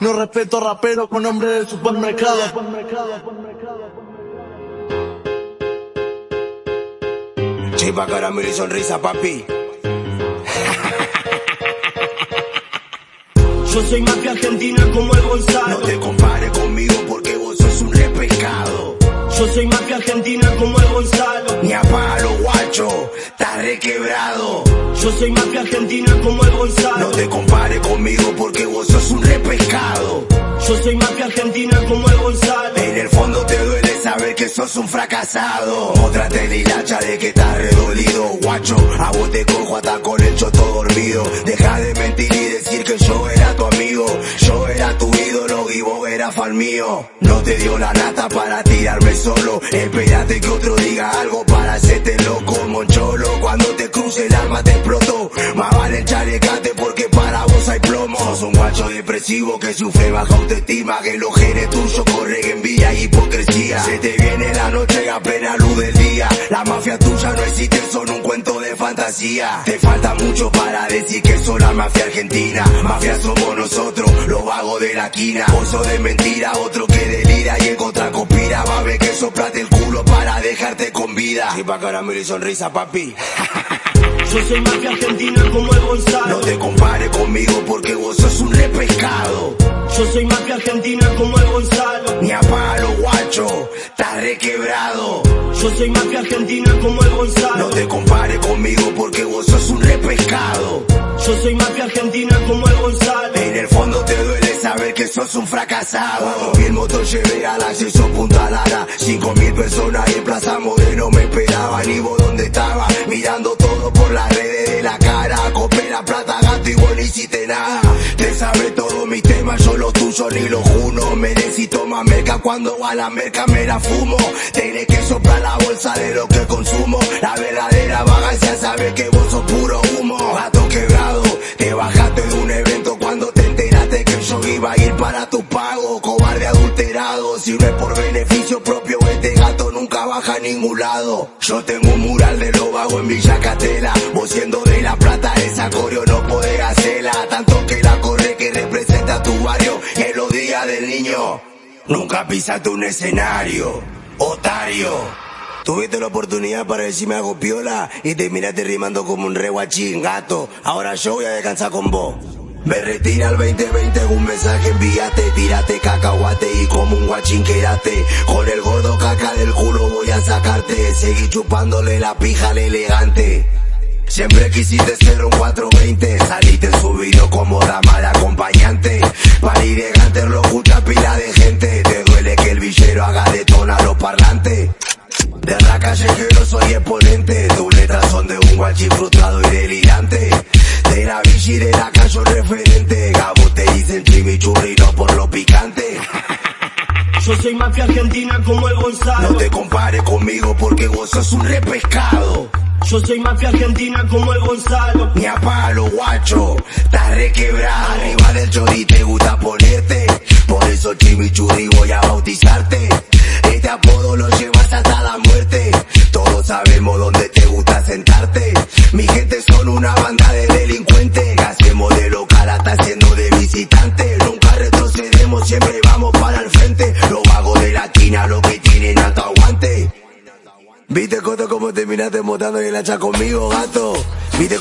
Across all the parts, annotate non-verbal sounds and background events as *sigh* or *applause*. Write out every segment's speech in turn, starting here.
No respeto rapero con nombre de supermercado. Chipa, caramelo y sonrisa, papi. Yo soy más que argentina como el Gonzalo. No te compares conmigo porque vos sos un repescado. Yo soy más que argentina como Yo soy más que argentina como el Gonzalo. No te compares conmigo porque vos sos un repescado. Yo soy más que argentina como el Gonzalo. En el fondo te duele saber que sos un fracasado. Mostrate la hilacha de que estás redolido, guacho. A vos te cojo hasta con el choto dormido. Deja de mentir y decir que yo era tu amigo. Yo era tu ídolo y vos eras fan mío. No te dio la nata para tirarme solo. Espérate que otro diga algo El alma te explotó. Más vale chalecate porque para vos hay plomo. Sos un guacho depresivo que sufre baja autoestima. Que los genes tuyos corren y hipocresía. Se te viene la noche y apenas luz del día. La mafia tuya no existe, son un cuento de fantasía. Te falta mucho para decir que sos la mafia argentina. Mafia somos nosotros, los vagos de la esquina. Vos sos de mentira, otro que delira y en contra conspira. Va a ver que soplate el culo para dejarte con vida. Chipa, caramelo y sonrisa, papi. *laughs* Yo soy más que argentina como el Gonzalo. No te compares conmigo porque vos sos un repescado. Yo soy más que argentina como el Gonzalo. Ni a palo, guacho, estás requebrado. Yo soy más que argentina como el Gonzalo. No te compares conmigo porque vos sos un repescado. Yo soy más que argentina como el Gonzalo. En el fondo te duele saber que sos un fracasado. Y el motor llevé al acceso Punta Lara. Cinco mil personas en Plaza Modelo me esperaban. Y vos dónde estabas, mirando todo yo ni lo juno. Me necesito más merca cuando a la merca me la fumo. Tenés que soplar la bolsa de lo que consumo. La verdadera vagancia sabe que vos sos puro humo. Gato quebrado, te bajaste de un evento cuando te enteraste que yo iba a ir para tu pago. Cobarde adulterado, si no es por beneficio propio, este gato nunca baja a ningún lado. Yo tengo un mural de lo vago en Villa Catela. Vos siendo de la plata, esa coreo Nunca pisaste un escenario, otario. Tuviste la oportunidad para decirme hago piola y te miraste rimando como un re guachín, gato. Ahora yo voy a descansar con vos. Me retira el 2020, un mensaje envíate, tírate cacahuate y como un guachín quédate. Con el gordo caca del culo voy a sacarte, seguí chupándole la pija al elegante. Siempre quisiste ser un 420, saliste subido como dama callejero soy exponente, tus letras son de un guachín frustrado y delirante. De la bici y de la calle referente, Gabo te dicen chimichurri no por lo picante. *laughs* Yo soy que argentina como el Gonzalo. No te compares conmigo porque vos sos un repescado. Yo soy que argentina como el Gonzalo. Ni a palo, guacho, estás requebrado. Arriba del chori te gusta ponerte, por eso chimichurri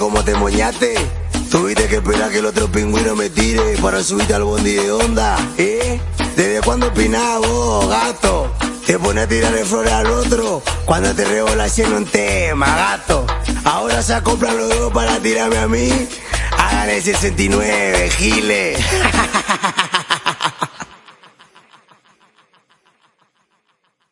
¿Viste cómo te moñaste? Tuviste que esperar que el otro pingüino me tire para subirte al bondi de onda, ¿eh? ¿Desde cuándo opinás vos, gato? Te pones a tirarle flores al otro cuando te rebola haciendo un tema, gato. Ahora se compran los dos para tirarme a mí. Hagan el 69, giles. *laughs*